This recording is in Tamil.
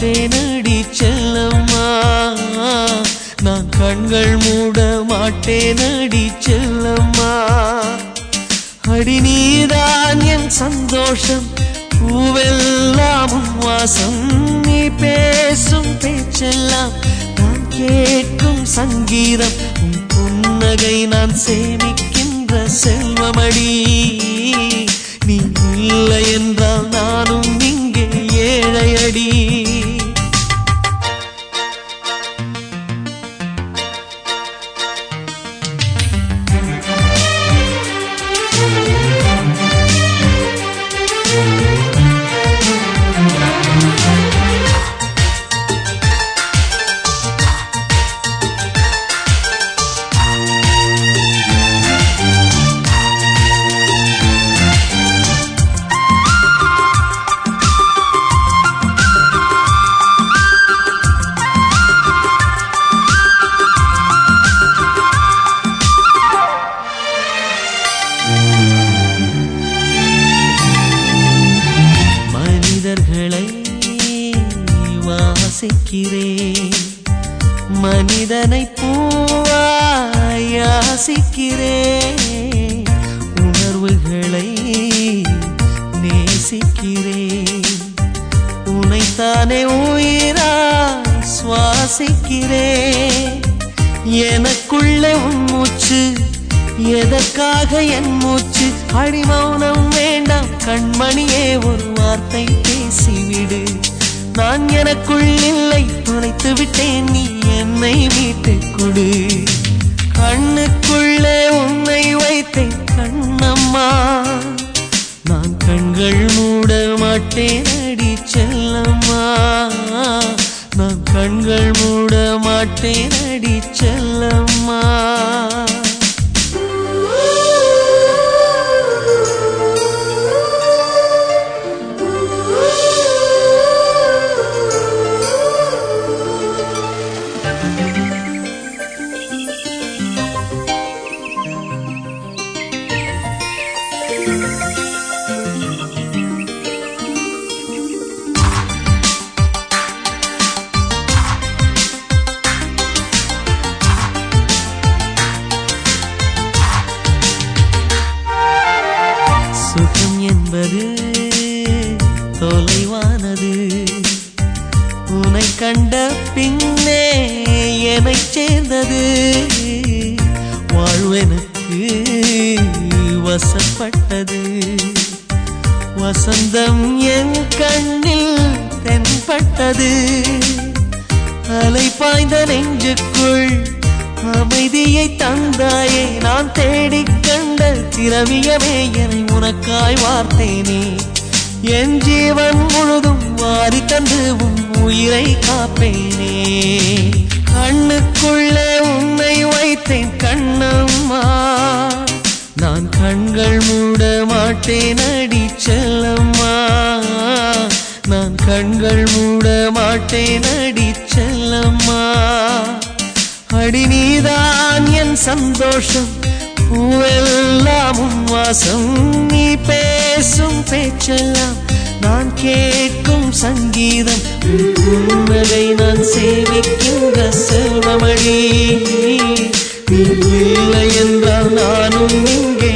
மாட்டேனடி செல்லம்மா. நான் கண்கள் மூட மாட்டேனடி செல்லம்மா. அடி நீதான் என் சந்தோஷம் பூவெல்லாம் வாசம் நீ பேசும் பேச்செல்லாம் நான் கேட்கும் சங்கீதம் புன்னகை நான் சேமிக்கின்ற செல்வமடி. நீ இல்லை என்று மனிதர்களை வாசிக்கிறேன். மனிதனை பூவாயாசிக்கிறேன் உணர்வுகளை நேசிக்கிறேன். உனைத்தானே உயிரா சுவாசிக்கிறேன். எனக்குள்ளே உன் மூச்சு எதற்காக என் மூச்சு? அடிமௌனம் வேண்டாம் கண்மணியே ஒரு வார்த்தை வீடு. நான் எனக்குள் இல்லை துணைத்து விட்டேன் நீ என்னை மீட்டுக் கொடு. கண்ணுக்குள்ளே உன்னை வைத்தேன் கண்ணம்மா. நான் கண்கள் மூட மாட்டேன் அடி செல்லம்மா. நான் கண்கள் மூட மாட்டேன் அடி தொலைவானது உனை கண்ட பின்னே என்னை சேர்ந்தது. வாழ்வெனக்கு வசப்பட்டது. வசந்தம் என் கண்ணில் தென்பட்டது. அலை பாய்ந்த நெஞ்சுக்குள் அமைதியை தந்தாயே. நான் தேடிக் கண்ட திரவியமே என்னை உனக்காய் வார்த்தேனே. என் ஜீவன் முழுதும் மாறி தந்து உன் உயிரை காப்பேனே. கண்ணுக்குள்ளே உன்னை வைத்தேன் கண்ணம்மா. நான் கண்கள் மூட மாட்டேன் அடி செல்லம்மா. நான் கண்கள் மூட மாட்டேன் அடி செல்லம்மா. அடி நீதான் என் சந்தோஷம் பூவெல்லாம் வாசம் நீ பேசும் பேச்செல்லாம் நான் கேட்கும் சங்கீதம். உன் நான் சேவிக்கின்ற செல்வமழி நீ இல்லை என்றால் நானும் இங்கே